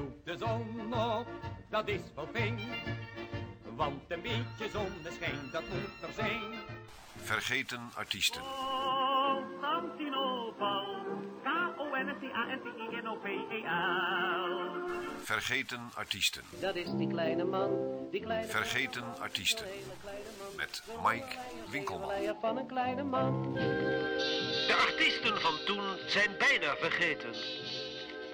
Zoek de zon op, dat is wel fijn. Want een beetje zonneschijn, dat moet er zijn. Vergeten artiesten. Constantinopel, K-O-N-S-T-A-N-T-I-N-O-P-E-L. Vergeten artiesten. Dat is die kleine man, die kleine Vergeten artiesten. Met Mike Winkelman. leier van een kleine man. De artiesten van toen zijn bijna vergeten.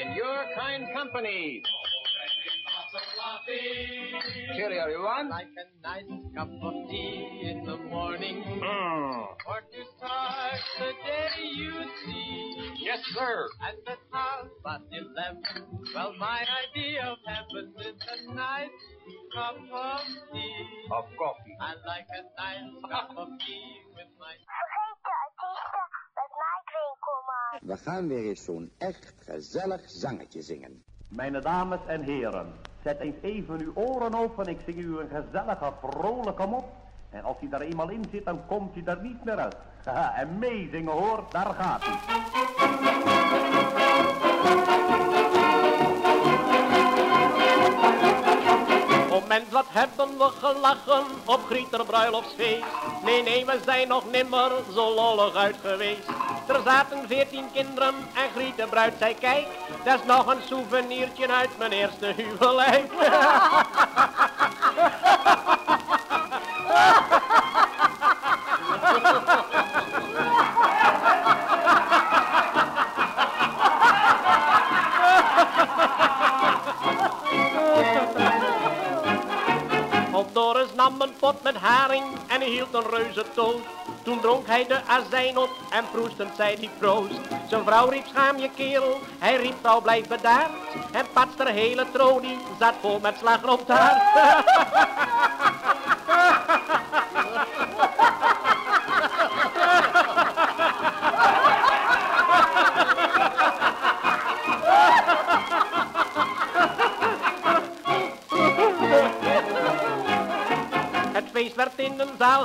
In your kind company. Cheerio, everyone. Like a nice cup of tea in the morning. Mm. Or to start the day you see. Yes, sir. At the half past eleven. Well, my idea of heaven is a nice cup of tea. Of coffee. I like a nice cup of tea with my We gaan weer eens zo'n echt gezellig zangetje zingen. Mijn dames en heren, zet eens even uw oren open. Ik zing u een gezellige, vrolijke mop. En als hij daar eenmaal in zit, dan komt hij er niet meer uit. Haha, en meezingen hoor, daar gaat hij. Hebben we gelachen op Grieter bruiloftsfeest. Nee, nee, we zijn nog nimmer zo lollig uit geweest. Er zaten veertien kinderen en Griet de bruid zei kijk, dat is nog een souvenirtje uit mijn eerste huwelijk. haring en hij hield een reuze toast. Toen dronk hij de azijn op en proestend zei die proost. Zijn vrouw riep schaam je kerel, hij riep vrouw blijf bedaard. En pats de hele tronie zat vol met slagroomtaart.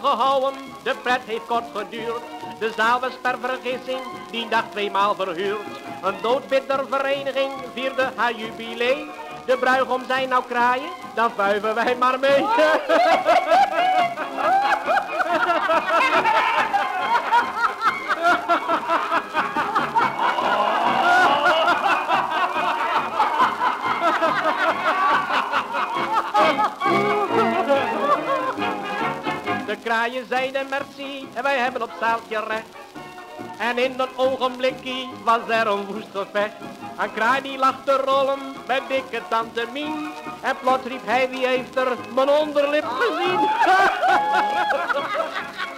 gehouden, de pret heeft kort geduurd. De zaal was per vergissing, die dag tweemaal verhuurd. Een doodbitter vereniging vierde haar jubilee. De bruigom zei nou kraaien, dan vuiven wij maar mee. De kraaien zeiden merci en wij hebben op zaaltje recht. En in een ogenblikkie was er een woest gevecht. Een kraai die lag te rollen bij dikke tante Mien. En plots riep hij, wie heeft er mijn onderlip gezien?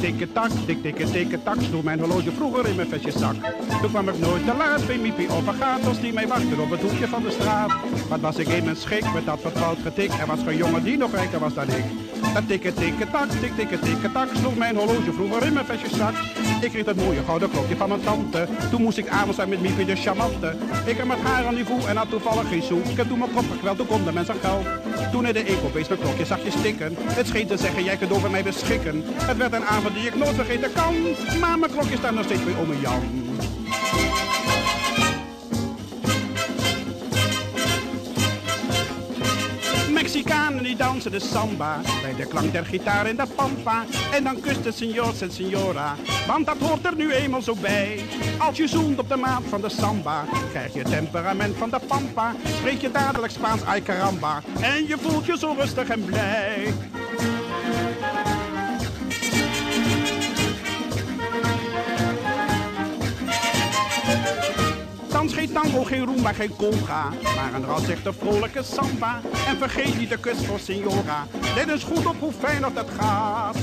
tikke, tak, tik, tikke, tikke, tak, sloeg mijn horloge vroeger in mijn vestjeszak. Toen kwam ik nooit te laat bij of Agathos die mij wachten op het hoekje van de straat. Wat was ik in mijn schik met dat vertrouwd getik, er was geen jongen die nog rijker was dan ik. Dat tikke, tikke, tak, tik, tikke, tikke, tak, sloeg mijn horloge vroeger in mijn vestjeszak. Ik kreeg dat mooie gouden klokje van mijn tante, toen moest ik avonds zijn met Miepie de charmante. Ik heb met haar aan die voet en had toevallig geen sou. Ik heb toen mijn kop gekweld, toen kon de mens aan geld. Toen in de ecobeest mijn klokje zag je stikken. Het scheen te zeggen, jij kunt over mij beschikken. Het werd een avond die ik nooit vergeten kan. Maar mijn klokje staat nog steeds bij ome Jan. Mexicanen die dansen de samba bij de klank der gitaar in de pampa. En dan kust de senor en signora, want dat hoort er nu eenmaal zo bij. Als je zoent op de maat van de samba, krijg je temperament van de pampa. Spreek je dadelijk Spaans ay caramba en je voelt je zo rustig en blij. Geen tango, geen rumba, geen conga. Maar een razzichte vrolijke samba. En vergeet niet de kus voor signora. Let eens goed op hoe fijn dat gaat.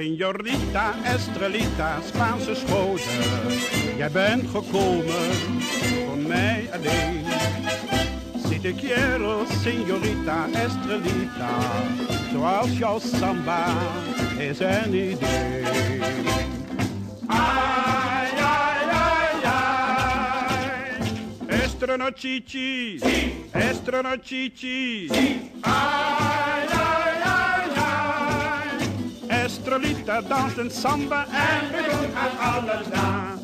Señorita Estrelita, Spaanse schone, jij bent gekomen voor mij alleen. Si te quiero, señorita Estrelita, zoals jouw samba is een idee. Ay, ay. Estreno chichi, estreno chichi. Ay, Estrelita danst een samba en we doen aan alles na.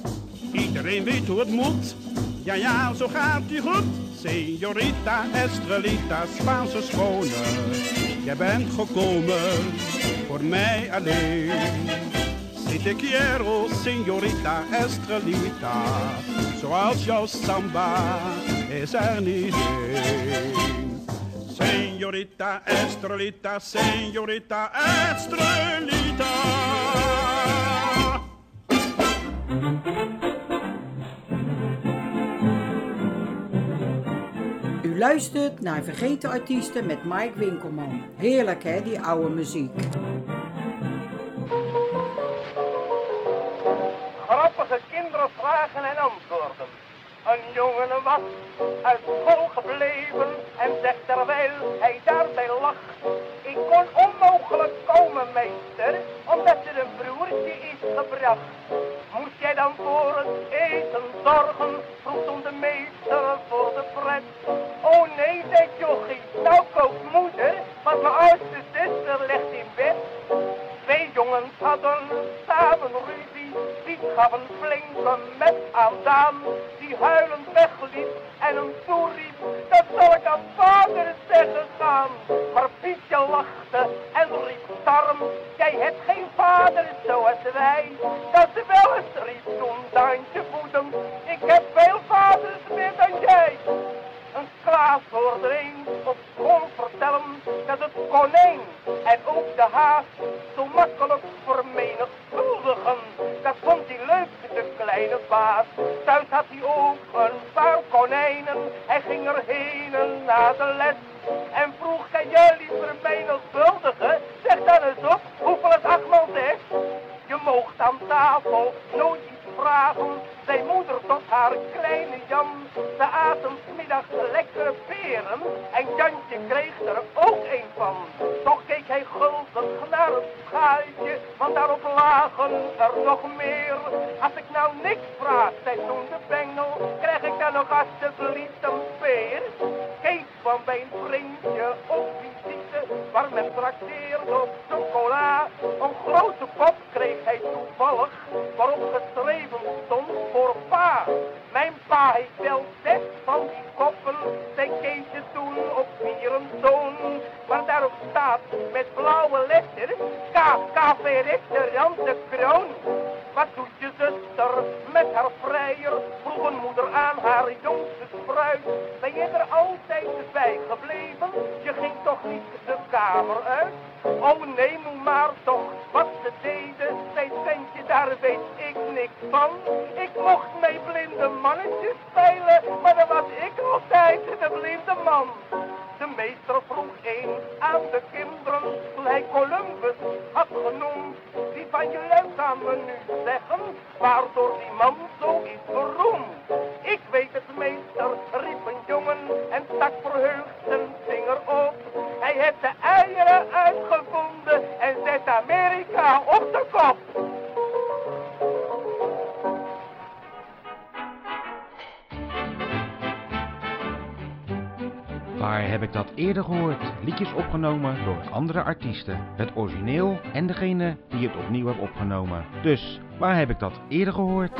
Iedereen weet hoe het moet, ja ja, zo gaat ie goed. Señorita Estrelita, Spaanse schone, jij bent gekomen voor mij alleen. Si te quiero, señorita Estrelita, zoals jouw samba is er niet. Señorita Estrelita, señorita Estrelita. U luistert naar Vergeten Artiesten met Mike Winkelman. Heerlijk hè, die oude muziek. Grappige kinderen vragen en antwoorden. Een jongen was uit school gebleven en zegt terwijl hij daarbij lacht. Ik kon onmogelijk komen, meester, omdat er een broertje is gebracht. Moest jij dan voor het eten zorgen, vroeg toen de meester voor de pret. Oh nee, zei Jochie, nou kookt moeder, want mijn oudste zuster ligt in bed. Twee jongens hadden samen ruzie, die gaf een flinke met aan die huilend wegliep en hem toeriep, dat zal ik aan vader zeggen gaan. Maar Pietje lachte en riep storm, jij hebt geen vader zoals wij. Dat ze wel eens riep toen Daantje voedem, ik heb veel vaders meer dan jij. Een Klaas hoorde eens op school vertellen dat het konijn en ook de haas zo makkelijk vermenigvuldigen. Thuis had hij ook een paar konijnen. Hij ging erheen na de les en vroeg, kan jullie vermenigvuldigen? Zeg dan eens op, hoeveel het achtmaal zes? Je moogt aan tafel nooit vragen, zei moeder tot haar kleine Jan. Ze aten middags lekkere peren en Jantje kreeg er ook een van. Toch keek hij gulzig naar het schuitje, want daarop lagen er nog meer. Als ik nou niks vraag, zei toen de bengel, krijg ik dan nog alsjeblieft een peer. Kees bij een vriendje op visite, waar men trakteerde op chocola. Een grote kop kreeg hij toevallig, waarop geschreven stond voor pa. Mijn pa heeft wel zes van die koppen, zei Keesje toen op vierentoon. Maar daarop staat met blauwe letters, K, café restaurant de kroon. Wat doet je zuster met haar vrijer? Vroeg een moeder aan haar jongste Ben je er altijd bij gebleven? Je ging toch niet de kamer uit? Oh nee, moe maar toch wat ze deden. Zei ventje, daar weet ik niks van. Ik mocht mee blinde mannetjes spelen, maar dan was ik altijd de blinde man. De meester vroeg een aan de kinderen, toen hij Columbus had genoemd. Wie van je aan me nu zeggen, waardoor die man zo is beroemd? Weet het meester, riep een jongen en stak verheugd zijn vinger op. Hij heeft de eieren uitgevonden en zet Amerika op de kop. Waar heb ik dat eerder gehoord? Liedjes opgenomen door andere artiesten. Het origineel en degene die het opnieuw heeft opgenomen. Dus, waar heb ik dat eerder gehoord?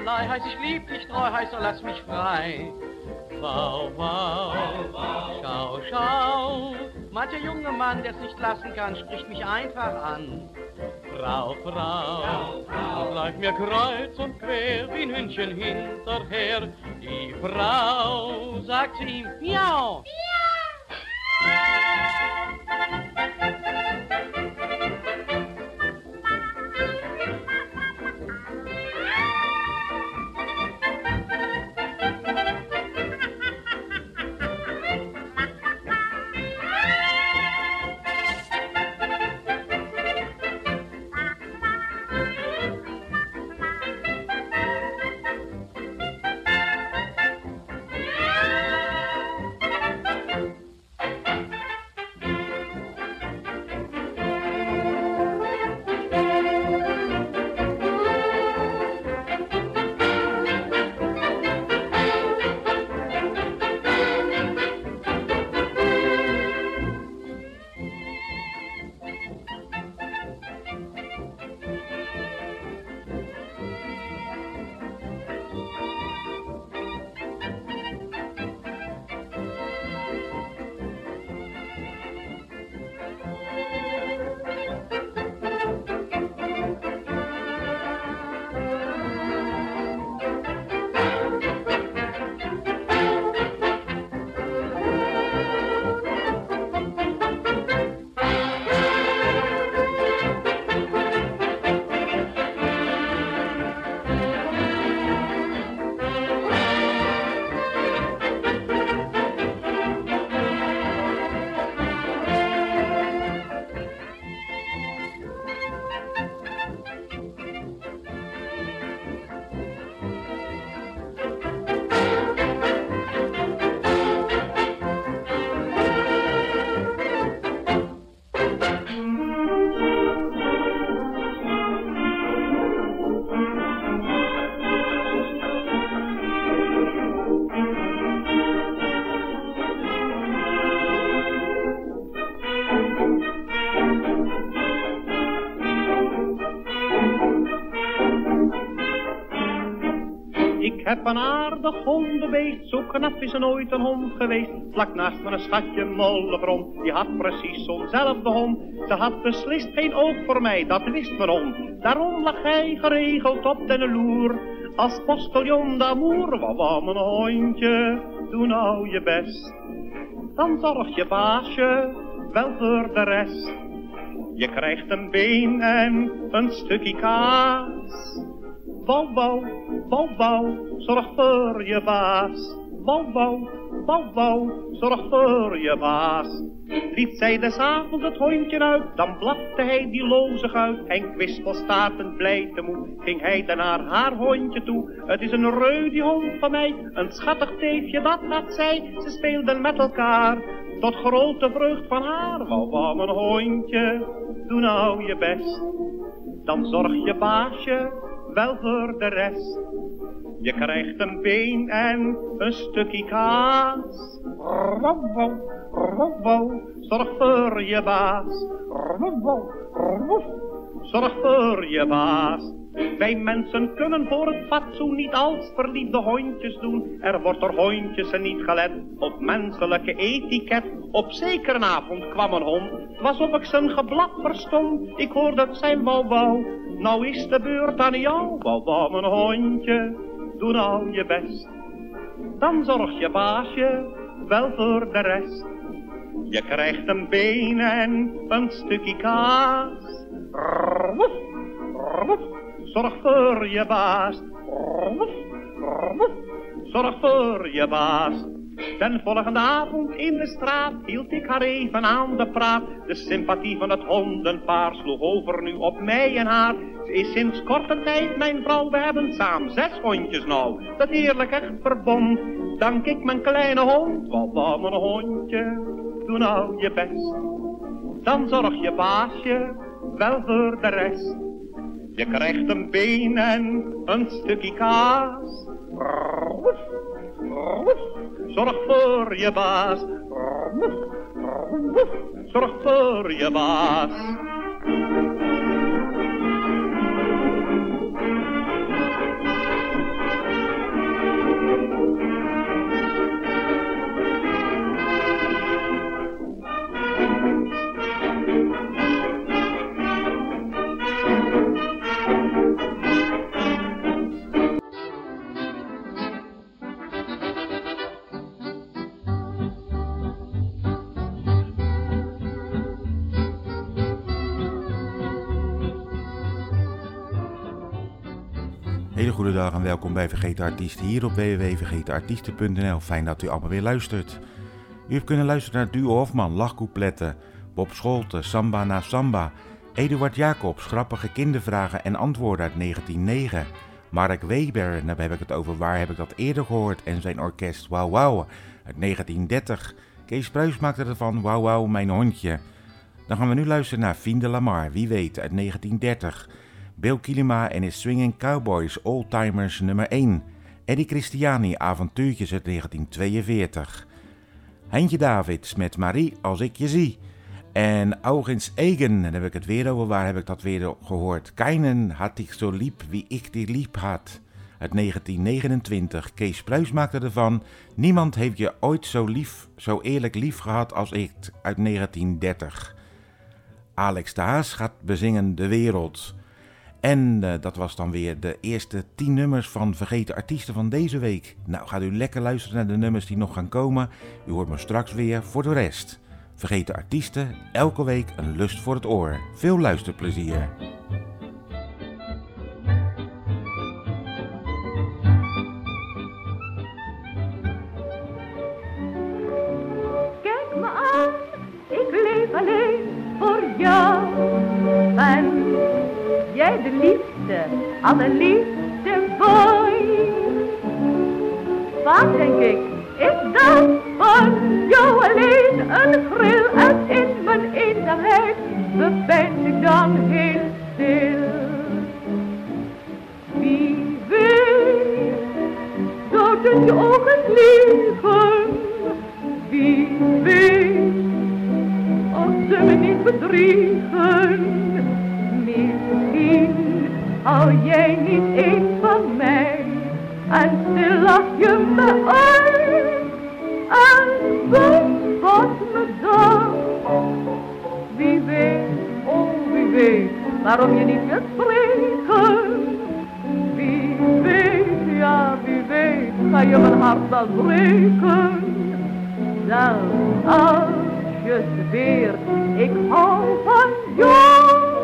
Allerlei, heißt ich lieb dich treu, heißt so lass mich frei. Wow, wow, schau, schau, mancher junge Mann, der's nicht lassen kann, spricht mich einfach an. Frau, Frau, läuft mir kreuz und quer wie ein Hündchen hinterher. Die Frau sagt zu ihm, miau. Ik een aardig hondenbeest, zo knap is er nooit een hond geweest. Vlak naast een schatje mollebron, die had precies zo'nzelfde hond. Ze had beslist geen oog voor mij, dat wist mijn hond. Daarom lag hij geregeld op den loer. Als postiljon d'amour, wat wou mijn hondje, doe nou je best. Dan zorg je baasje wel voor de rest. Je krijgt een been en een stukje kaas. Wauw, wauw, wauw, wauw, zorg voor je baas. Wauw, wauw, wauw, zorg voor je baas. Liet zij des avonds het hondje uit, dan blafte hij die lozig uit. En kwispelstatend blij te moe, ging hij dan naar haar hondje toe. Het is een reu die hond van mij, een schattig teefje, dat had zij. Ze speelden met elkaar, tot grote vreugd van haar. Wauw, wauw, mijn hondje, doe nou je best. Dan zorg je baasje wel voor de rest. Je krijgt een been en een stukje kaas. Robbel, robbel, zorg voor je baas. Robbel, robbel, zorg voor je baas. Wij mensen kunnen voor het fatsoen niet als verliefde hondjes doen. Er wordt door hondjes en niet gelet op menselijke etiket. Op zekere avond kwam een hond, was of ik zijn geblaf verstond. Ik hoorde het zijn wauw wauw, nou is de beurt aan jou. Wauw wauw mijn hondje, doe nou je best. Dan zorg je baasje wel voor de rest. Je krijgt een been en een stukje kaas. Zorg voor je baas. Rrrwoef. Zorg voor je baas. Den volgende avond in de straat hield ik haar even aan de praat. De sympathie van het hondenpaar sloeg over nu op mij en haar. Ze is sinds korte tijd mijn vrouw, we hebben samen zes hondjes nou. Dat heerlijk echt verbond, dank ik mijn kleine hond. Wat van mijn hondje, doe nou je best. Dan zorg je baasje wel voor de rest. Je krijgt een been en een stukje kaas. Zorg voor je baas. Zorg voor je baas. Hele goede dag en welkom bij Vergeten Artiesten hier op www.vergetenartiesten.nl. Fijn dat u allemaal weer luistert. U hebt kunnen luisteren naar Duo Hofman, lachcoupletten, Bob Scholte, Samba na Samba, Eduard Jacobs, grappige kindervragen en antwoorden uit 1909. Mark Weber, daar heb ik het over Waar heb ik dat eerder gehoord en zijn orkest Wauw Wauw uit 1930. Kees Pruis maakte ervan Wauw Wauw mijn hondje. Dan gaan we nu luisteren naar Fien de Lamar, wie weet, uit 1930. Bill Kilima en his Swinging Cowboys Oldtimers nummer 1. Eddie Christiani Avontuurtjes uit 1942. Heintje Davids met Marie als ik je zie. En Augins Egen, dan heb ik het weer over, waar heb ik dat weer gehoord? Keinen had ik zo liep wie ik die liep had. Uit 1929. Kees Pruis maakte ervan. Niemand heeft je ooit zo lief, zo eerlijk lief gehad als ik. Uit 1930. Alex de Haas gaat bezingen de wereld. En uh, dat was dan weer de eerste 10 nummers van Vergeten Artiesten van deze week. Nou, gaat u lekker luisteren naar de nummers die nog gaan komen. U hoort me straks weer voor de rest. Vergeten Artiesten, elke week een lust voor het oor. Veel luisterplezier. Kijk me aan, ik leef alleen voor jou. En de liefste, allerliefste boy. Vaak denk ik, is dat van jou alleen een gril en in mijn eenzaamheid bepijns ik dan heel stil. Wie weet, zouden je ogen liegen, wie weet, of ze me niet bedriegen. Misschien hou jij niet eens van mij en stil lach je me uit en bespot me dan. Wie weet, oh wie weet, waarom je niet wilt spreken. Wie weet, ja wie weet, ga je mijn hart wel breken. Zelfs als je zweert, ik hou van jou.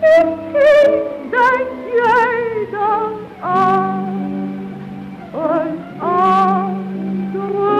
Misschien denk jij dan aan een andere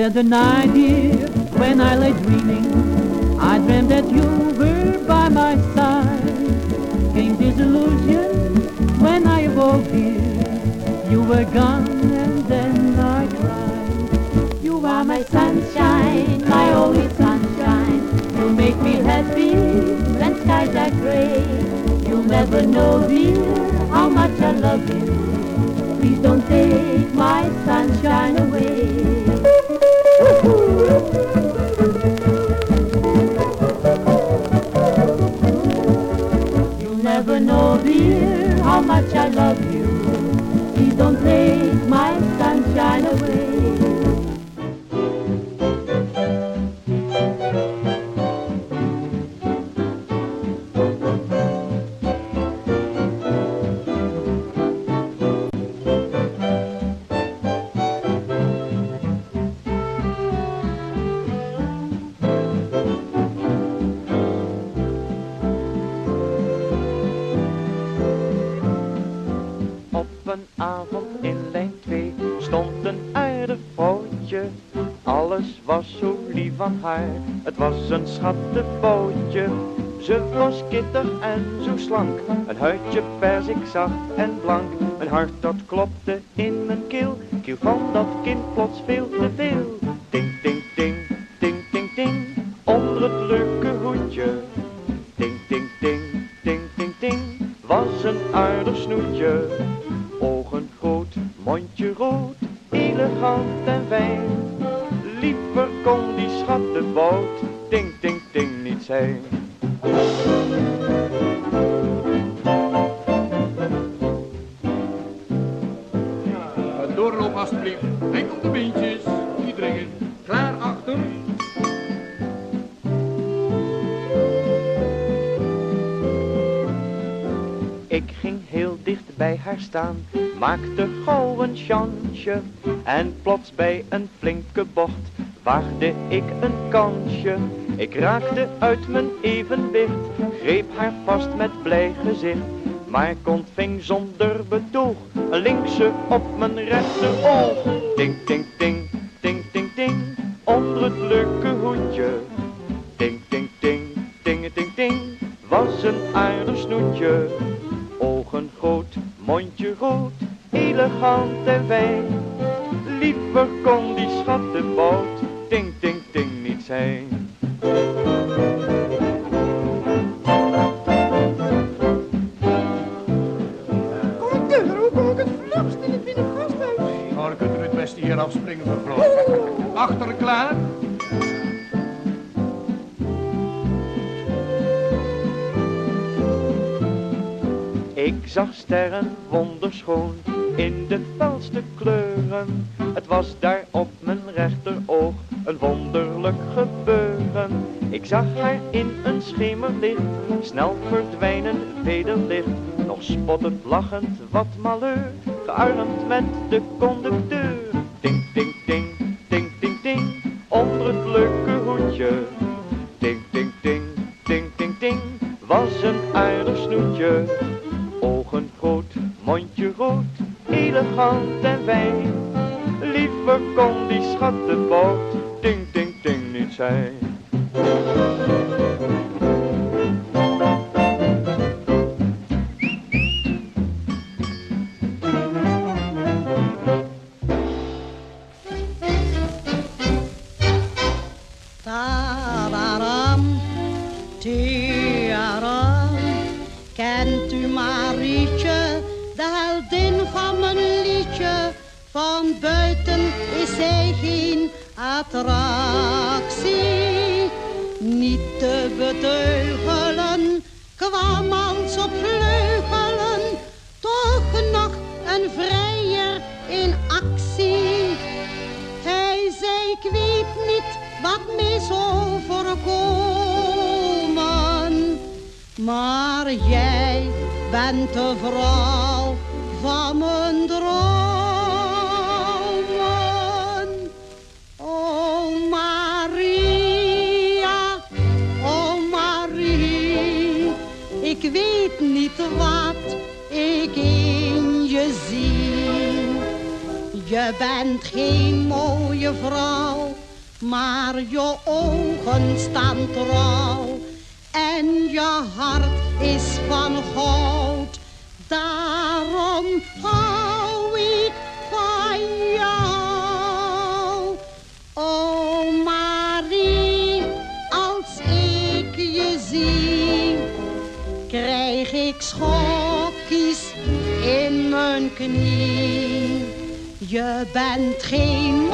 The night, dear, when I lay dreaming, I dreamt that you were by my side. Came disillusion when I awoke, dear. You were gone and then I cried. You are my sunshine, my only sunshine. You make me happy when skies are gray. You'll never know, dear, how much I love you. Please don't take my sunshine away. I love you. Please don't take my van het was een schattenbootje. Ze was kittig en zo slank, een huidje persik zacht en blank. Een hart dat klopte in mijn keel, kiel van dat kind plots veel te veel. Ding, ding, ding, ding, ding, ding, onder het leuke hoedje. Ding, ding, ding, ding, ding, ding, was een aardig snoetje. Die schattenboot, ding, ding, ding, niet zijn. Doorloop alstublieft. Enkel de beentjes. Dringen. Klaar achter. Ik ging heel dicht bij haar staan, maakte gauw een chansje. En plots bij een flinke bocht waagde ik een kansje. Ik raakte uit mijn evenwicht, greep haar vast met blij gezicht. Maar ik ontving zonder betoog een linkse op mijn rechteroog. Ding, ding, ding, ding, ding, ding, onder het leuke hoedje. Ding, ding, ding, ding, ding, ding, was een aardig snoetje. Ogen groot, mondje rood, elegant en fijn. Liever kon die schattenboot, ding, ding, ding, niet zijn. Conducteur, hoe kom ik het vlugst in het binnengasthuis? Nou, dan kunt u het beste hier afspringen, mevrouw. Achter klaar. Ik zag sterren wonderschoon in de felste kleuren. Het was daar op mijn rechteroog een wonderlijk gebeuren. Ik zag haar in een schemerlicht, snel verdwijnen vederlicht. Nog spottend lachend, wat malheur, gearmd met de conducteur. Ding, ding, ding, ding, ding, ding, onder het leuke hoedje. Ding, ding, ding, ding, ding, ding, was een aardig snoetje. Ogen groot, mondje rood, elegant en fijn. Liever kon die schattenboot, ding, ding, ding, Jij bent de vrouw van mijn dromen. Oh Maria, oh Marie, ik weet niet wat ik in je zie. Je bent geen mooie vrouw, maar je ogen staan trouw. Je hart is van goud, daarom hou ik van jou. Oh Marie, als ik je zie, krijg ik schokjes in mijn knie. Je bent geen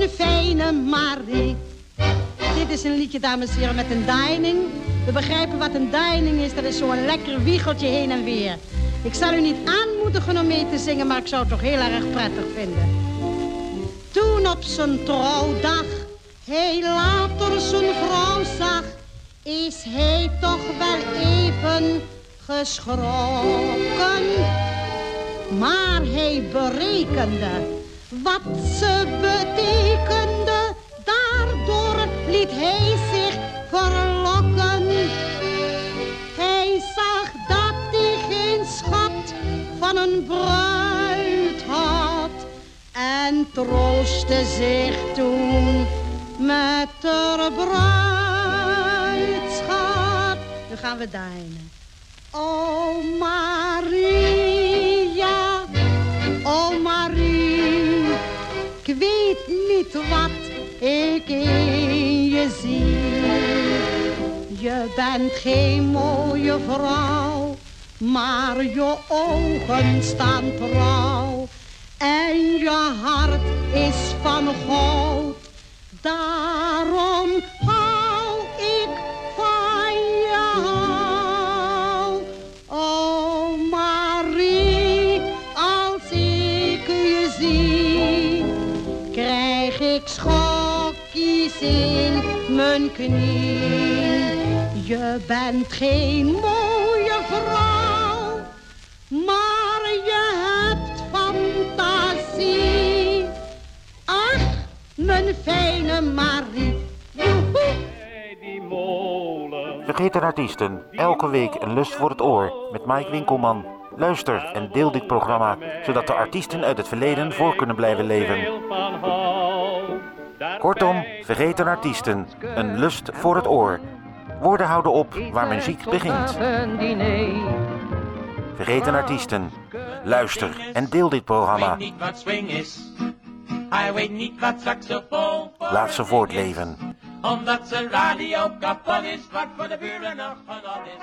mijn fijne Marie. Dit is een liedje, dames en heren, met een deining. We begrijpen wat een deining is. Dat is zo'n lekker wiegeltje heen en weer. Ik zal u niet aanmoedigen om mee te zingen, maar ik zou het toch heel erg prettig vinden. Toen op zijn trouwdag hij later zijn vrouw zag, is hij toch wel even geschrokken. Maar hij berekende wat ze betekende, daardoor liet hij zich verlokken. Hij zag dat hij geen schat van een bruid had. En troostte zich toen met de bruidschat. Nu gaan we dijnen. O Maria, o Maria ik weet niet wat ik in je zie. Je bent geen mooie vrouw, maar je ogen staan trouw. En je hart is van goud, mijn knie. Je bent geen mooie vrouw, maar je hebt fantasie. Ach, mijn fijne Marie. Een artiesten, elke week een lust voor het oor met Mike Winkelman. Luister en deel dit programma, zodat de artiesten uit het verleden voor kunnen blijven leven. Kortom, vergeet een artiesten, een lust voor het oor. Woorden houden op waar muziek begint. Vergeet een artiesten. Luister en deel dit programma. Laat ze voortleven. Omdat zijn radio kapot is, wat voor de buren nog genot is.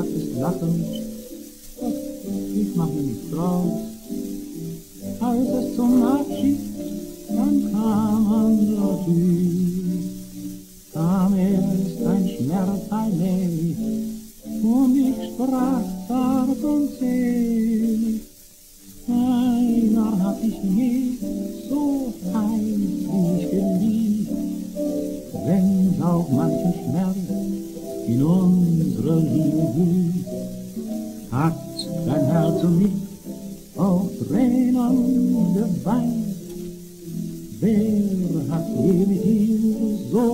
Du sagtest lachend, ach, ich mach mir nichts draus. Als es zum Abschied, dann kam unser Tür. Kam erst ein Schmerz allmählich, und ich sprach zart und selig. Keiner hat dich je so heimlich geliebt, wenn's auch manchen Schmerz in unsere Brødrene, at den er me? midt og on the vine? hatt evig tid, så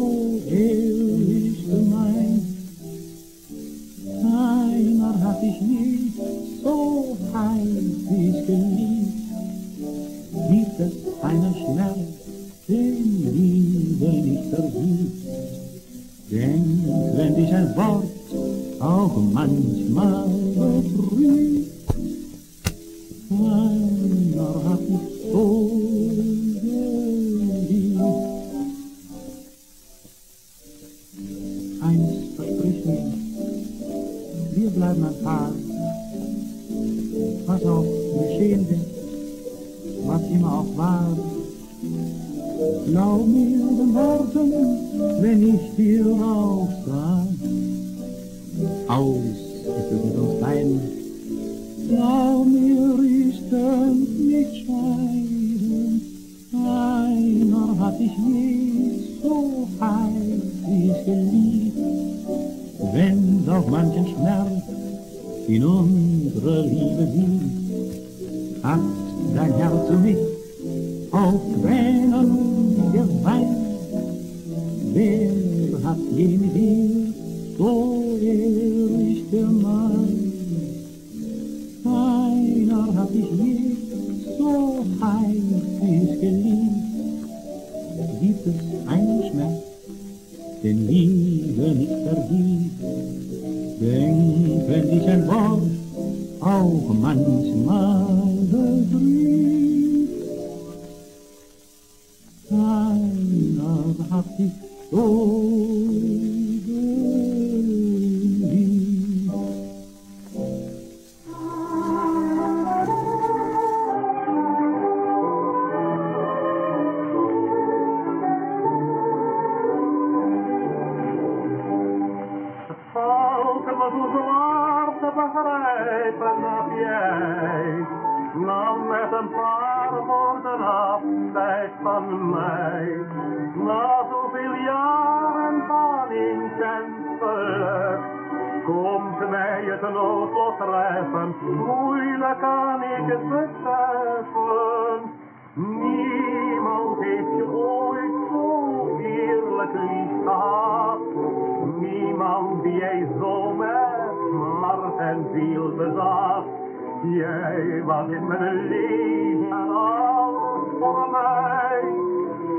Jij was in mijn leven alles voor mij.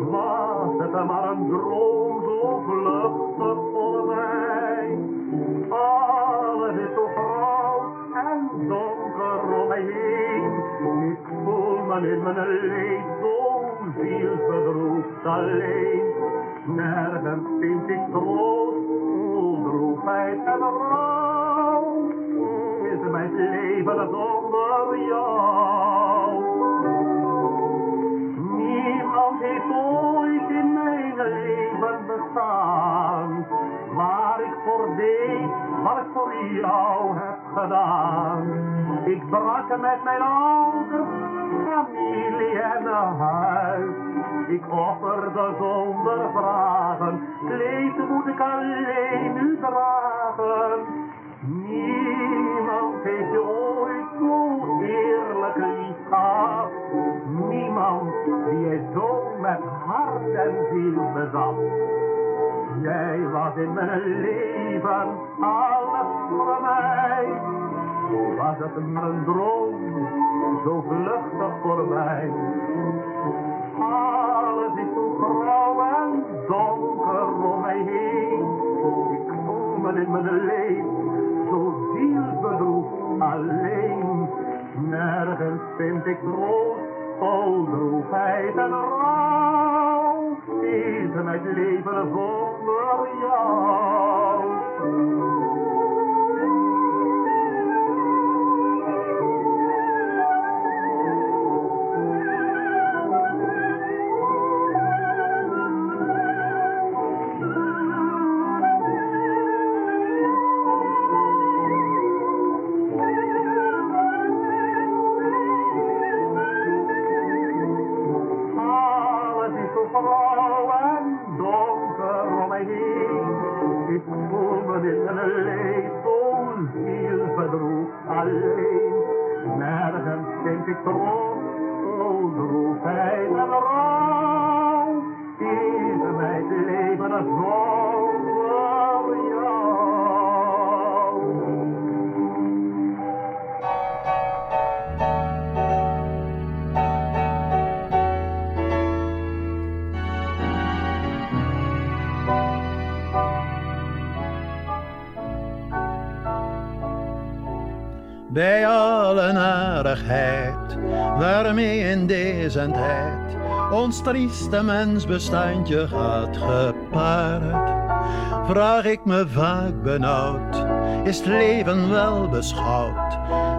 Was het maar een droom zo vluchtig voor mij. Alles is zo grauw en donker om mij heen. Ik voel me in mijn leed zo zielsbedroefd alleen. Nergens vind ik troost, droefheid en rouw. Is mijn leven zonder Ik brak met mijn ouders, familie en huis. Ik offerde zonder vragen, kleed moet ik alleen nu dragen. Niemand heeft ooit zo eerlijk lief gehad. Niemand die je zo met hart en ziel bezat. Jij was in mijn leven alles voor mij. Was het een droom, zo vluchtig voorbij. Alles is zo grauw en donker om mij heen. Ik voel me in mijn leven zo zielsbedroefd alleen. Nergens vind ik troost, vol droefheid en rouw. Is mijn leven zonder jou. Alleen. Nergens vind ik troost, zo droefheid en rouw. Is mijn leven zonder ons trieste mensbestandje gaat gepaard, vraag ik me vaak benauwd, is het leven wel beschouwd,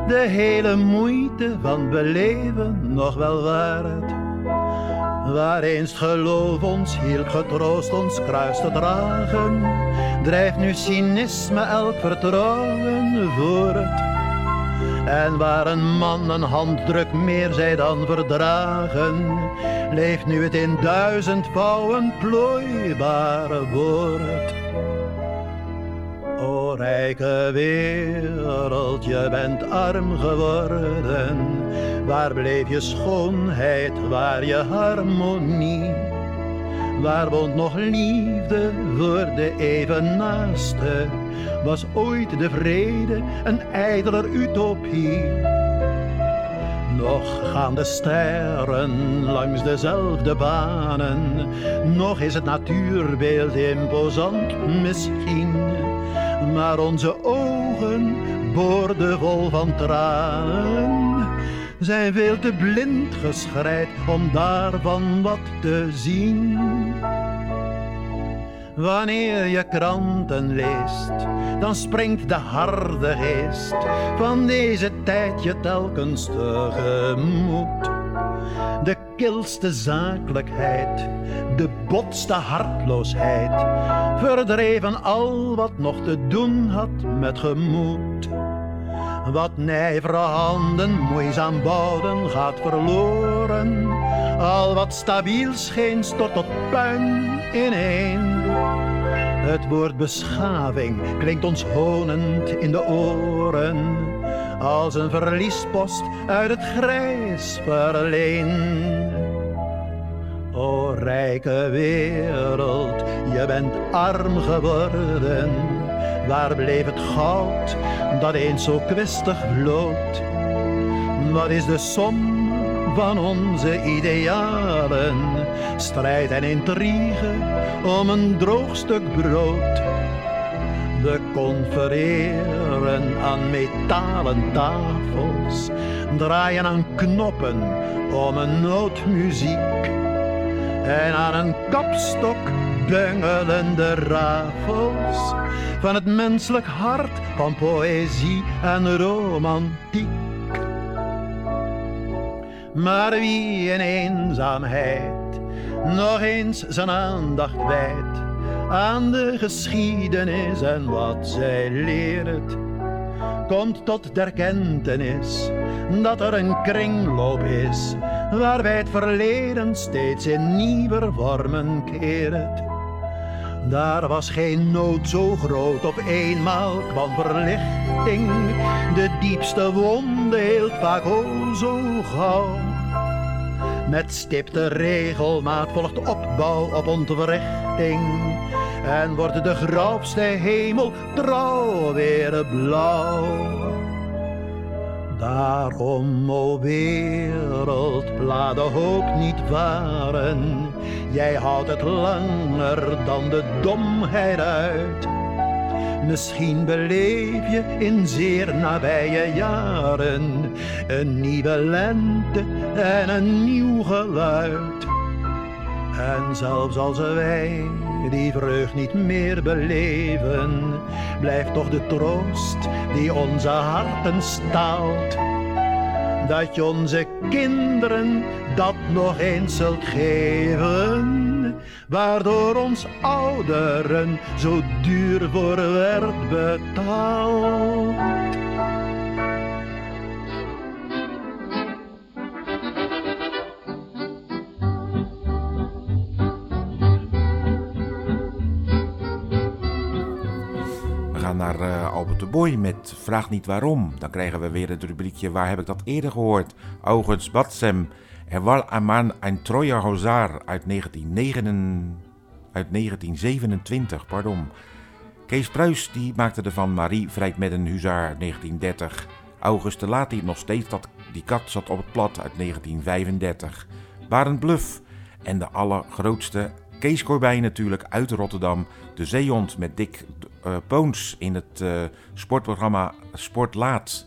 de hele moeite van beleven nog wel waard? Waar eens het geloof ons hielp getroost ons kruis te dragen, drijft nu cynisme elk vertrouwen voort. En waar een man een handdruk meer zij dan verdragen, leeft nu het in duizend vouwen plooibare woord. O rijke wereld, je bent arm geworden, waar bleef je schoonheid, waar je harmonie? Waar woont nog liefde voor de evenaaste? Was ooit de vrede een ijdeler utopie? Nog gaan de sterren langs dezelfde banen, nog is het natuurbeeld imposant misschien, maar onze ogen boordevol van tranen zijn veel te blind geschreid om daarvan wat te zien. Wanneer je kranten leest, dan springt de harde geest van deze tijd je telkens tegemoet. De kilste zakelijkheid, de botste hartloosheid, verdreven al wat nog te doen had met gemoed. Wat nijvere handen moeizaam bouwden gaat verloren. Al wat stabiel scheen stort tot puin ineen. Het woord beschaving klinkt ons honend in de oren. Als een verliespost uit het grijs verleen. O rijke wereld, je bent arm geworden. Waar bleef het goud dat eens zo kwistig vloot? Wat is de som van onze idealen? Strijd en intrigue om een droog stuk brood. We confereren aan metalen tafels, draaien aan knoppen om een nootmuziek. En aan een kapstok bungelen de rafels van het menselijk hart van poëzie en romantiek. Maar wie in eenzaamheid nog eens zijn aandacht wijdt aan de geschiedenis en wat zij leert, komt tot de erkentenis dat er een kringloop is waarbij het verleden steeds in nieuwe vormen keert. Daar was geen nood zo groot, op eenmaal kwam verlichting. De diepste wonde hield vaak o zo gauw. Met stipte regelmaat volgt opbouw op ontwrichting. En wordt de grauwste hemel trouw weer blauw. Daarom, o wereld, laat de hoop niet varen. Jij houdt het langer dan de domheid uit. Misschien beleef je in zeer nabije jaren een nieuwe lente en een nieuw geluid. En zelfs als wij die vreugd niet meer beleven, blijft toch de troost die onze harten staalt. Dat je onze kinderen dat nog eens zult geven, waardoor ons ouderen zo duur voor werd betaald. We gaan naar uh, Albert de Boy met Vraag niet waarom. Dan krijgen we weer het rubriekje Waar heb ik dat eerder gehoord? August Batsem. Er een man een treuer uit, 1909, uit 1927. Pardon. Kees Pruis die maakte ervan Marie vrijt met een huzaar 1930. August de Laat die nog steeds dat, die kat zat op het plat uit 1935. Barend Bluff en de allergrootste Kees Corbijn natuurlijk uit Rotterdam. De zeehond met Dick uh, Poons in het uh, sportprogramma Sport Laat.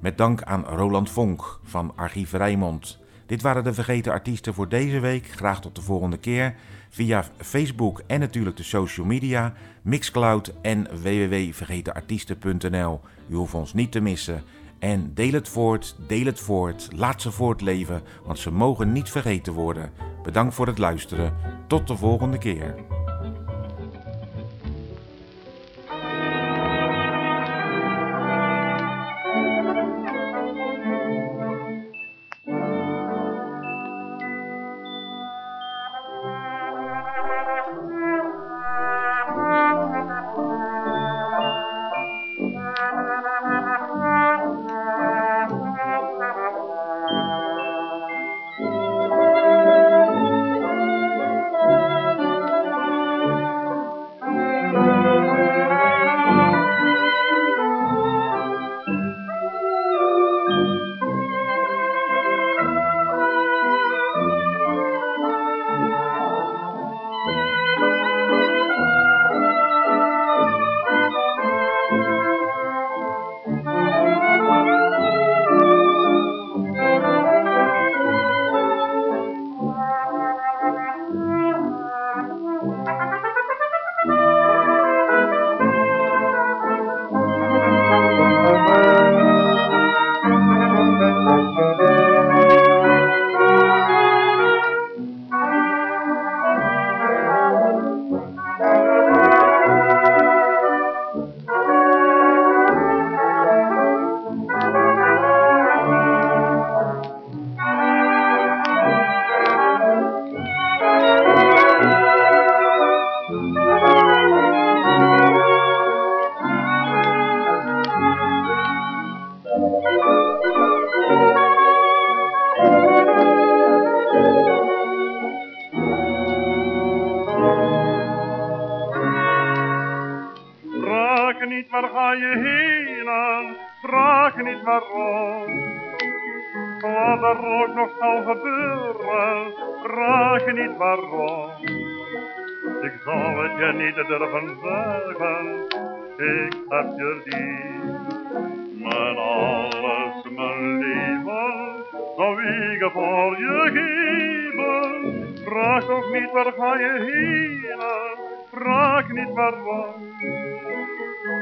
Met dank aan Roland Vonk van Archief Rijmond. Dit waren de vergeten artiesten voor deze week. Graag tot de volgende keer. Via Facebook en natuurlijk de social media, Mixcloud en www.vergetenartiesten.nl. U hoeft ons niet te missen. En deel het voort, deel het voort, laat ze voortleven, want ze mogen niet vergeten worden. Bedankt voor het luisteren. Tot de volgende keer.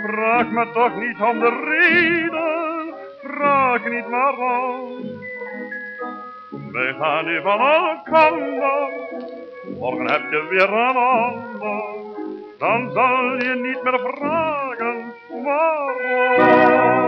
Vraag me toch niet om de reden, vraag niet waarom. Wij gaan nu van elkaar, morgen heb je weer een ander. Dan zal je niet meer vragen waarom.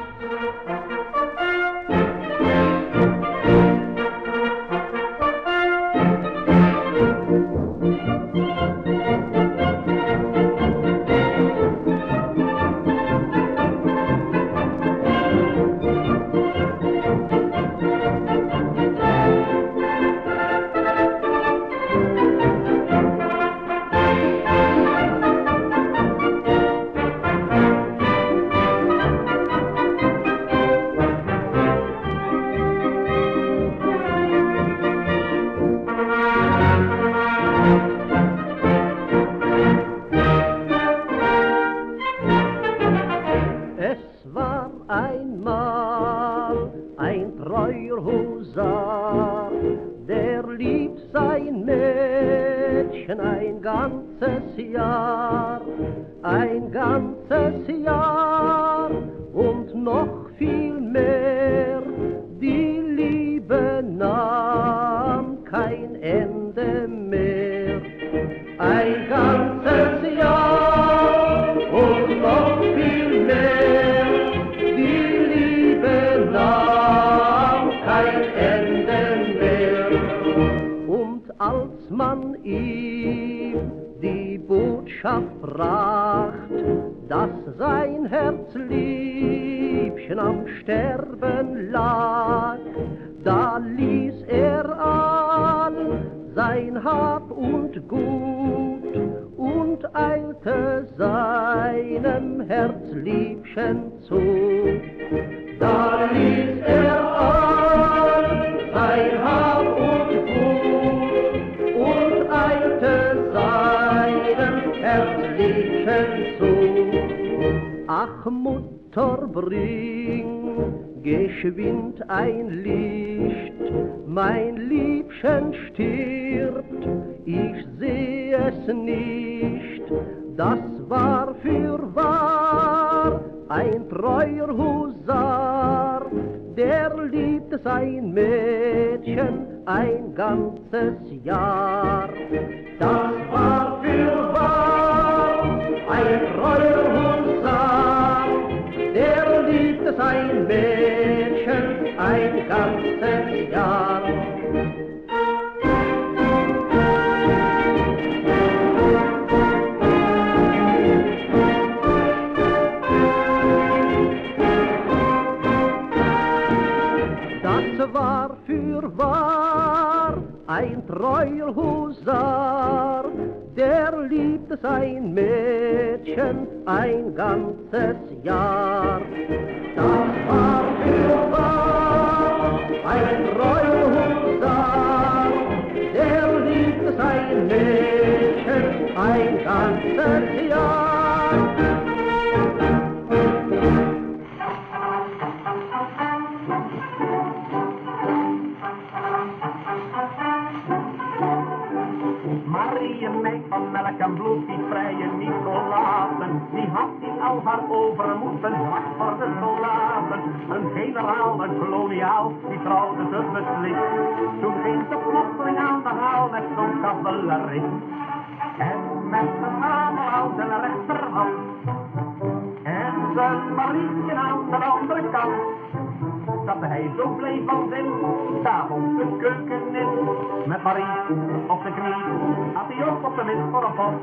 Mein Liebchen stirbt, ich seh es nicht, das war für wahr. Ein treuer Husar, der liebte sein Mädchen ein ganzes Jahr. Das war für wahr. Ein treuer Husar, der liebte sein Mädchen ein ganzes Jahr. Das war für wahr ein treuer Husar, der liebte sein Mädchen ein ganzes Jahr. Das war für wahr einen treuen Hund sah, der liebte sein Mädchen ein ganzes Jahr. Marie meid van melk en bloed, die vrije Nicolaten, die had hij al haar overmoed, en een voor de soldaten. Een generaal, een koloniaal, die trouwde ze beslist. Toen ging ze plotseling aan de haal met zo'n cavalerie. En met zijn hamel aan zijn rechterhand. En zijn marietje aan de andere kant dat hij zo bleef van zin. S'avonds de keuken in, met Marie op de knie, had hij ook op de mist voor een pot.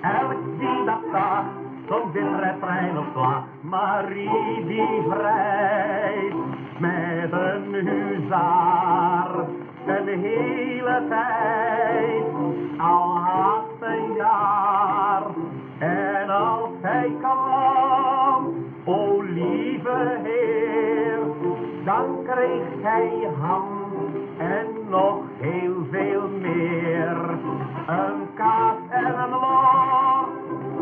Elk die dat zag, zong dit refrein op slag. Marie die vrijt met een huzaar, een hele tijd, al had een jaar. En als hij kwam, o lieve Heer, dan kreeg hij ham en nog heel veel meer. Een kaas en een lor,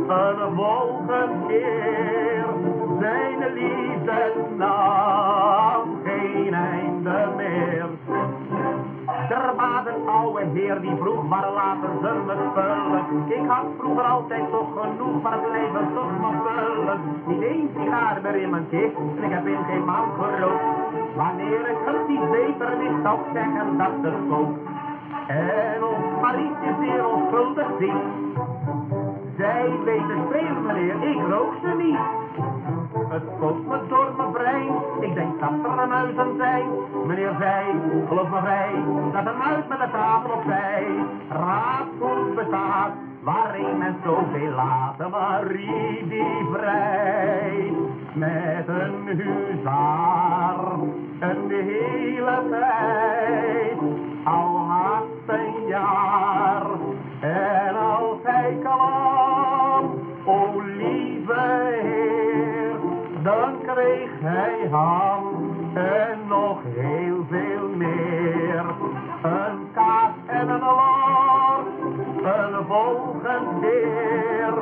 een volgende keer. Zijn liefde nam geen einde meer. Er was een oude heer die vroeg waar laten ze me spullen. Ik had vroeger altijd toch genoeg, maar het leven toch nog vullen. Niet één sigaar meer in mijn kist en ik heb in geen maand gerookt. Wanneer ik het niet beter wist, zou ik zeggen dat het kookt. En ons Marietje zeer onschuldig ziet. Zij weten veel meneer, ik rook ze niet. Het komt me door mijn brein, ik denk dat er een muizen zijn. Meneer zei, geloof me vrij, dat een muis met de tafel opzij. Raad goed bestaat, waarin men zoveel laat. Marie die vrij, met een huzaar, een hele tijd. Al had een jaar, en als hij kwam, o lieve dan kreeg hij ham en nog heel veel meer. Een kaas en een lor, een volgend keer.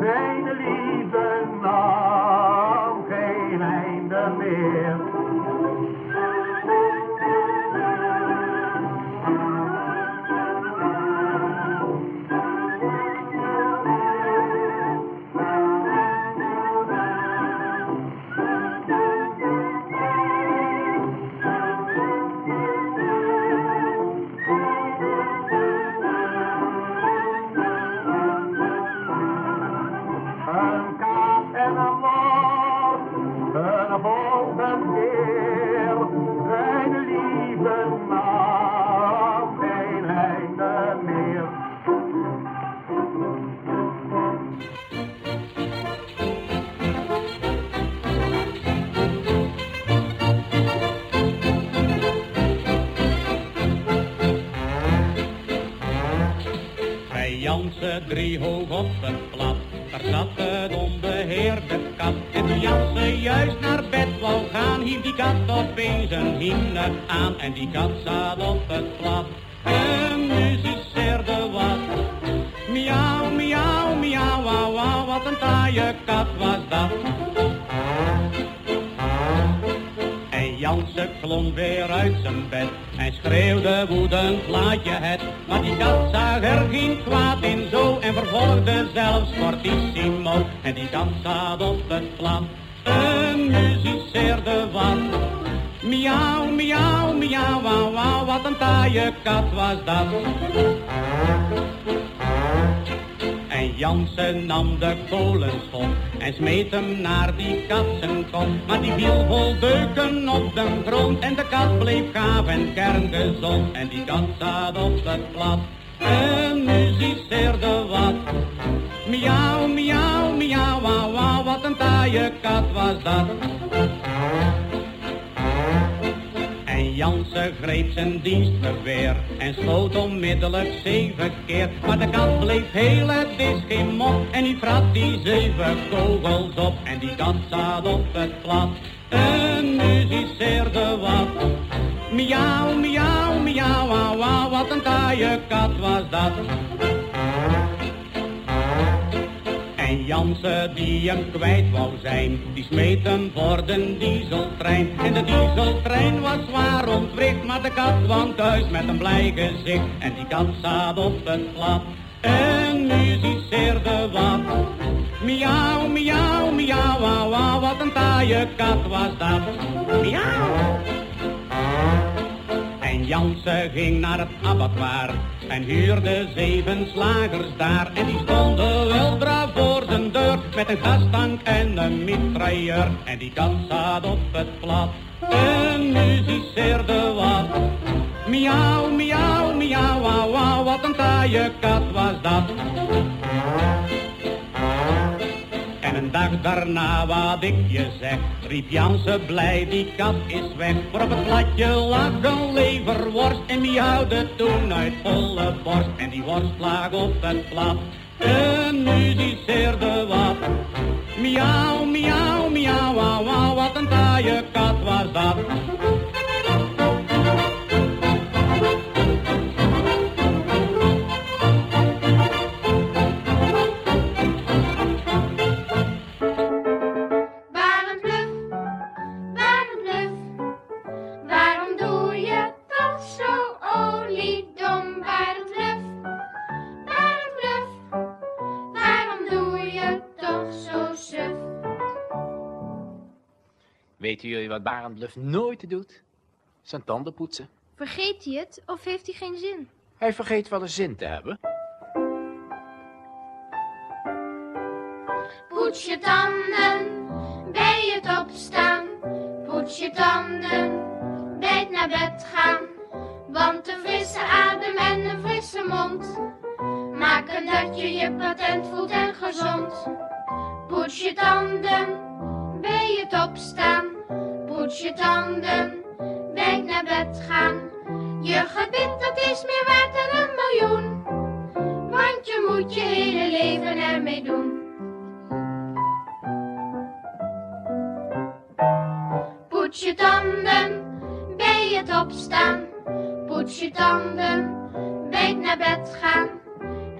Zijn liefde nam geen einde meer. Bij Jansen drie hoog op het plat, daar zat het onbeheerde kat. En toen Jansen juist naar bed wou gaan, hief die kat opeens een hymne aan. En die kat zat op het plat en muziceerde wat. Miauw, miauw, miauw, wauw, wauw, wat een taaie kat was dat. Jansen klom weer uit zijn bed en schreeuwde woedend laat je het. Maar die kat zag er geen kwaad in zo en vervolgde zelfs fortissimo. En die kat zat op het plat en muziceerde wat. Miauw, miauw, miauw, wauw, wauw, wat een taaie kat was dat. En Jansen nam de kolenschop en smeet hem naar die kat zijn kop. Maar die viel vol deuken op de grond en de kat bleef gaaf en kerngezond. En die kat zat op het plat en muziceerde wat. Miauw, miauw, miauw, wauw, wat een taaie kat was dat. En Jansen greep zijn dienstgeweer en schoot onmiddellijk zeven keer. Maar de kat bleef heel, het is geen mop. En die vrat die zeven kogels op en die kat zat op het plat. En muziceerde wat. Miauw, miauw, miauw, wauw, wat een taaie kat was dat. En Jansen die hem kwijt wou zijn, die smeet hem voor de dieseltrein. En de dieseltrein was zwaar ontwricht, maar de kat kwam thuis met een blij gezicht. En die kat zat op het plat en muziceerde wat. Miauw, miauw, miauw, wauw, wauw, wat een taaie kat was dat. Miauw. En Jansen ging naar het abattoir en huurde zeven slagers daar. En die stonden weldra voor de deur met een gastank en een mitrailleur. En die kat zat op het plat en muziceerde wat. Miauw, miauw, miauw, wauw, wauw, wat een taaie kat was dat. En een dag daarna, wat ik je zeg, riep Jansen blij, die kat is weg. Maar op het platje lag een leverworst en die houde toen uit volle borst. En die worst lag op het plat en muziceerde wat. Miauw, miauw, miauw, wauw, wat een taaie kat was dat. Weten jullie wat Barend Bluff nooit doet? Zijn tanden poetsen. Vergeet hij het of heeft hij geen zin? Hij vergeet wel een zin te hebben. Poets je tanden bij het opstaan. Poets je tanden bij het naar bed gaan. Want een frisse adem en een frisse mond maken dat je je patent voelt en gezond. Poets je tanden bij het opstaan. Poets je tanden het naar bed gaan. Je gebit dat is meer waard dan een miljoen. Want je moet je hele leven ermee doen. Poets je tanden bij het opstaan. Poets je tanden bij naar bed gaan.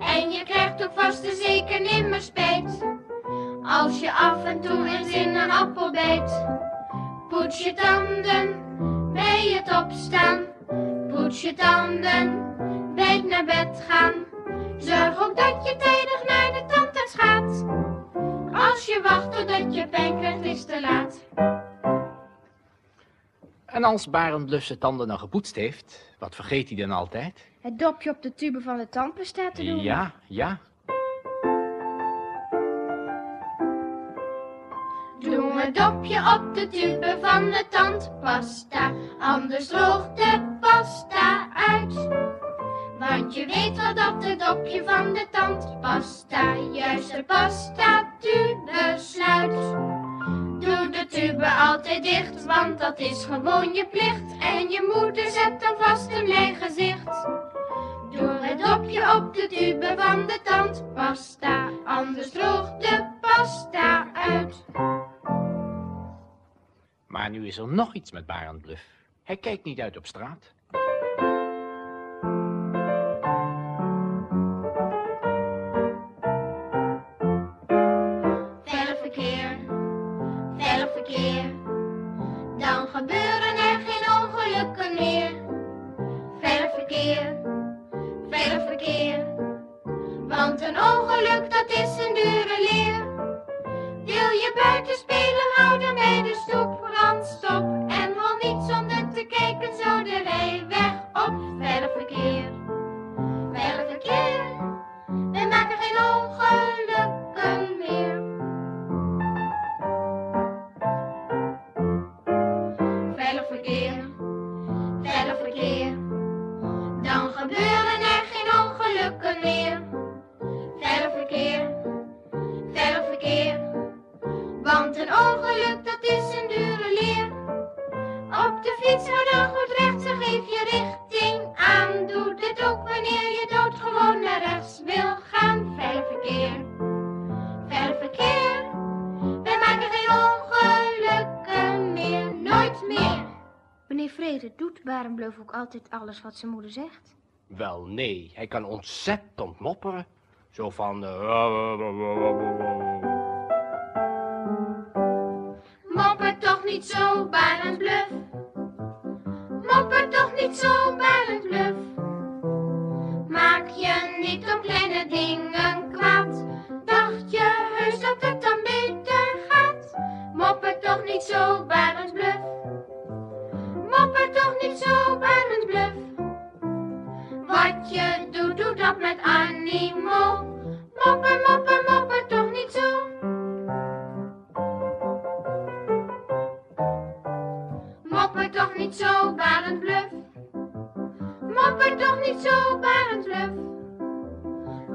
En je krijgt ook vast en zeker nimmer spijt. Als je af en toe eens in een appel bijt. Poets je tanden bij het opstaan. Poets je tanden bij het naar bed gaan. Zorg ook dat je tijdig naar de tandarts gaat. Als je wacht totdat je pijn krijgt is te laat. En als Barend Bluff zijn tanden nou gepoetst heeft, wat vergeet hij dan altijd? Het dopje op de tube van de tandpasta te doen. Ja, ja. Het dopje op de tube van de tandpasta, anders droogt de pasta uit. Want je weet wat op het dopje van de tandpasta juist de pasta tube sluit. Doe de tube altijd dicht, want dat is gewoon je plicht. En je moeder zet dan vast een blij gezicht. Doe het dopje op de tube van de tandpasta, anders droogt de pasta uit. Maar nu is er nog iets met Barend Bluff. Hij kijkt niet uit op straat. Dit alles wat zijn moeder zegt? Wel, nee. Hij kan ontzettend mopperen. Zo van... Eh, Mopper toch niet zo, een Bluf. Mopper toch niet zo, een Bluf. Maak je niet om kleine dingen kwaad. Dacht je heus dat het dan beter gaat? Mopper toch niet zo, een Bluf. Zo, Barend Bluff. Wat je doet, doe dat met animo. Mopper, mopper, mopper toch niet zo. Mopper toch niet zo, Barend Bluff. Mopper toch niet zo, Barend Bluff.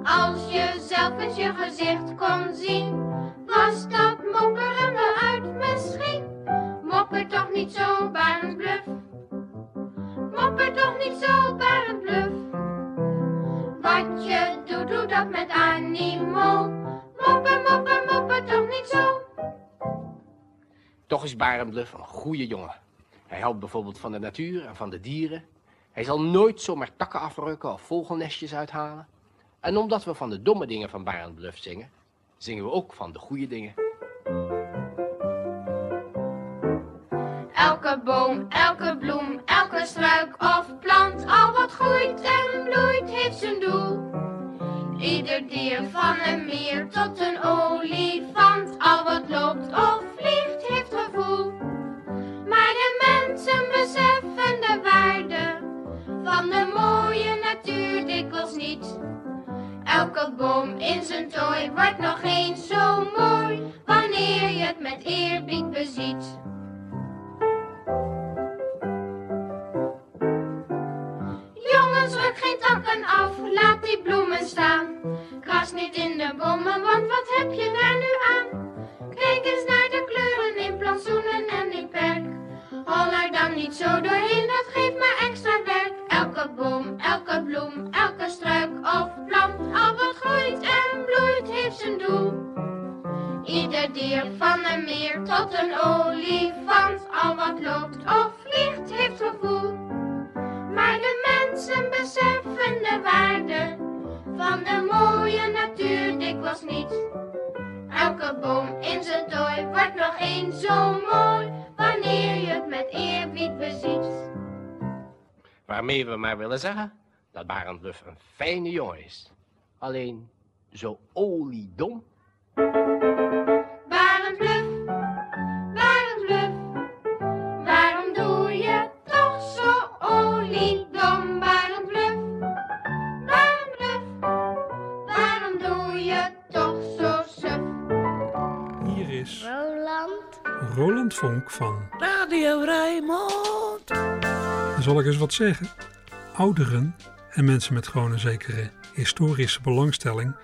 Als je zelf eens je gezicht kon zien, was dat mopperen wel uit misschien. Mopper toch niet zo, Barend Bluff. Mopper toch niet zo, Bluff. Wat je doet, doe dat met animo. Mopper, mopper, mopper toch niet zo. Toch is Barend Bluff een goede jongen. Hij houdt bijvoorbeeld van de natuur en van de dieren. Hij zal nooit zomaar takken afrukken of vogelnestjes uithalen. En omdat we van de domme dingen van Barend Bluff zingen, zingen we ook van de goede dingen. Elke boom, elke bloem, struik of plant, al wat groeit en bloeit heeft zijn doel. Ieder dier van een meer tot een olifant, al wat loopt of vliegt heeft gevoel. Maar de mensen beseffen de waarde van de mooie natuur dikwijls niet. Elke boom in zijn tooi wordt nog eens zo mooi, wanneer je het met eerbied beziet. Geen takken af, laat die bloemen staan. Kras niet in de bomen, want wat heb je daar nu aan? Kijk eens naar de kleuren in plantsoenen en in perk. Hol er dan niet zo doorheen, dat geeft maar extra werk. Elke boom, elke bloem, elke struik of plant, al wat groeit en bloeit heeft zijn doel. Ieder dier van een meer tot een olifant, al wat loopt of vliegt heeft gevoel. Mensen beseffen de waarde van de mooie natuur dikwijls niet. Elke boom in zijn tooi wordt nog eens zo mooi, wanneer je het met eerbied beziet. Waarmee we maar willen zeggen dat Barend Bluff een fijne jongen is. Alleen zo oliedom. Roland. Vonk van. Radio Rijnmond. Dan zal ik eens wat zeggen. Ouderen en mensen met gewoon een zekere historische belangstelling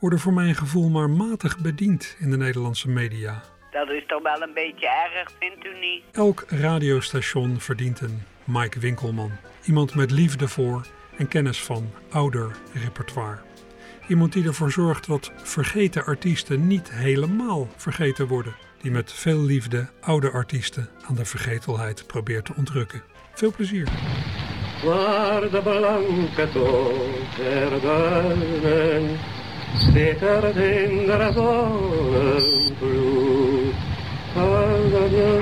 worden voor mijn gevoel maar matig bediend in de Nederlandse media. Dat is toch wel een beetje erg, vindt u niet? Elk radiostation verdient een Mike Winkelman. Iemand met liefde voor en kennis van ouder repertoire. Iemand die ervoor zorgt dat vergeten artiesten niet helemaal vergeten worden. Die met veel liefde oude artiesten aan de vergetelheid probeert te ontrukken. Veel plezier. Guarda blanca er.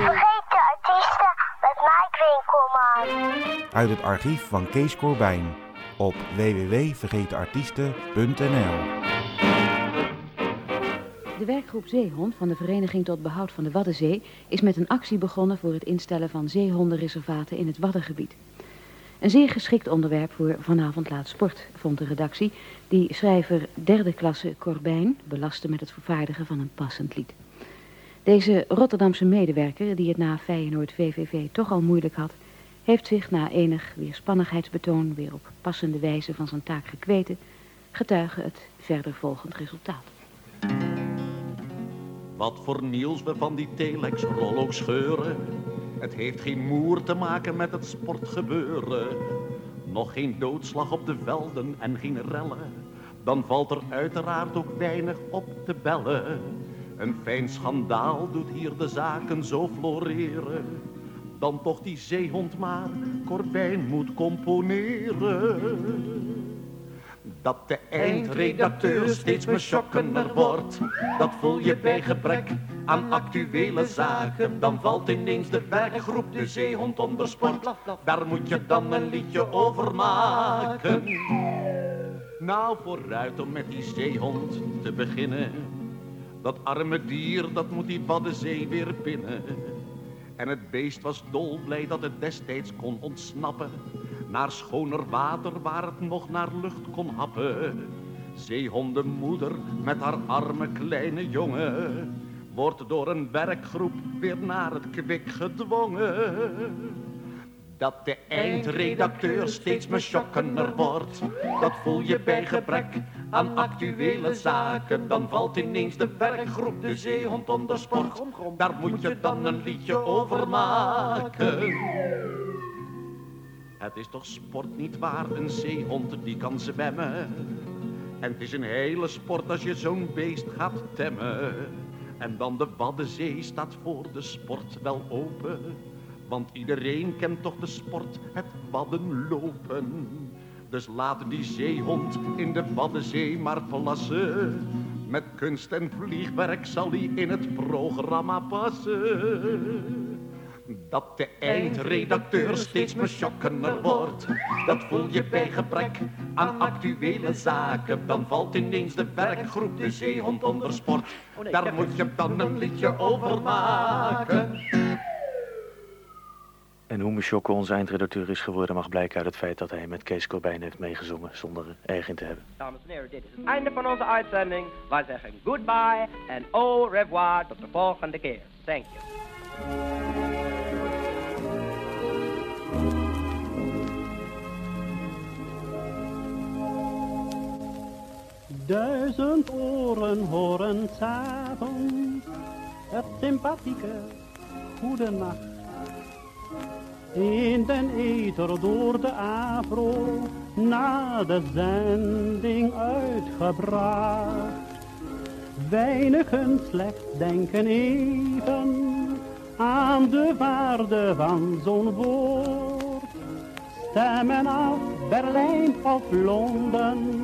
Vergeten artiesten met Mike Winkelman. Uit het archief van Kees Corbijn op www.vergetenartiesten.nl De werkgroep Zeehond van de Vereniging tot Behoud van de Waddenzee is met een actie begonnen voor het instellen van zeehondenreservaten in het Waddengebied. Een zeer geschikt onderwerp voor Vanavond Laat Sport, vond de redactie, die schrijver derde klasse Corbijn belastte met het vervaardigen van een passend lied. Deze Rotterdamse medewerker, die het na Feyenoord VVV toch al moeilijk had, heeft zich na enig weerspannigheidsbetoon weer op passende wijze van zijn taak gekweten, getuige het verder volgend resultaat. Wat voor nieuws we van die telex-rol ook scheuren. Het heeft geen moer te maken met het sportgebeuren. Nog geen doodslag op de velden en geen rellen. Dan valt er uiteraard ook weinig op te bellen. Een fijn schandaal doet hier de zaken zo floreren. Dan toch die zeehond maar Corbijn moet componeren. Dat de eindredacteur steeds beschokkender wordt, dat voel je bij gebrek aan actuele zaken. Dan valt ineens de werkgroep de zeehond onder sport. Daar moet je dan een liedje over maken. Nou, vooruit om met die zeehond te beginnen. Dat arme dier, dat moet die Waddenzee weer binnen. En het beest was dolblij dat het destijds kon ontsnappen. Naar schoner water waar het nog naar lucht kon happen. Zeehondenmoeder met haar arme kleine jongen. Wordt door een werkgroep weer naar het kwik gedwongen. Dat de eindredacteur steeds me wordt. Dat voel je bij gebrek aan actuele zaken. Dan valt ineens de werkgroep de zeehond onder sport. Daar moet je dan een liedje over maken. Het is toch sport niet waar, een zeehond die kan zwemmen. En het is een hele sport als je zo'n beest gaat temmen. En dan de Waddenzee staat voor de sport wel open. Want iedereen kent toch de sport, het waddenlopen. Dus laat die zeehond in de Waddenzee maar plassen. Met kunst en vliegwerk zal hij in het programma passen. Dat de eindredacteur steeds beschokkender wordt. Dat voel je bij gebrek aan actuele zaken. Dan valt ineens de werkgroep de zeehond onder sport. Daar moet je dan een liedje over maken. En hoe Meshokke onze eindredacteur is geworden mag blijken uit het feit dat hij met Kees Corbijn heeft meegezongen zonder erg in te hebben. Dames en heren, dit is het einde van onze uitzending. Wij zeggen goodbye en au revoir tot de volgende keer. Thank you. Duizend oren horen s'avonds het sympathieke goede nacht. In den ether door de afro na de zending uitgebracht. Weinigen slechts denken even aan de waarde van zo'n woord. Stemmen af Berlijn of Londen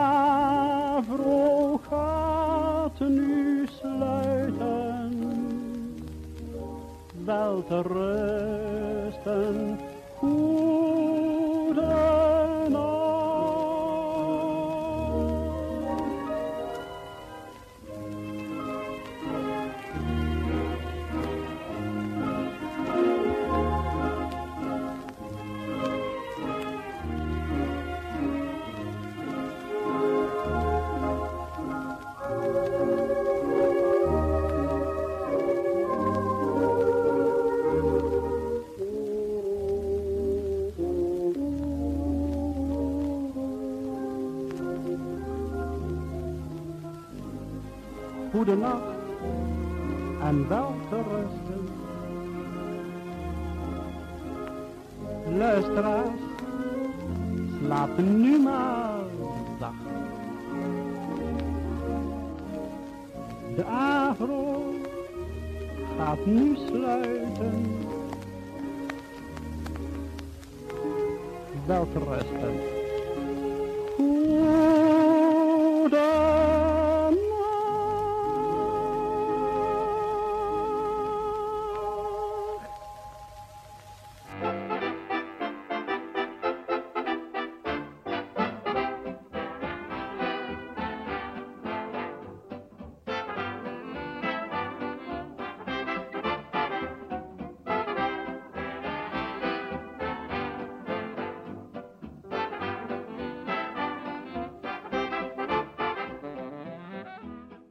nu sluiten, wel te rusten,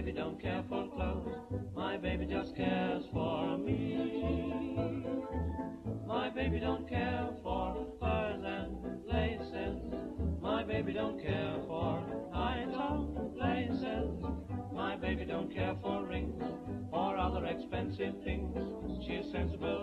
Baby don't care for clothes. My baby just cares for me. My baby don't care for furs and laces. My baby don't care for high top places. My baby don't care for rings or other expensive things. She's sensible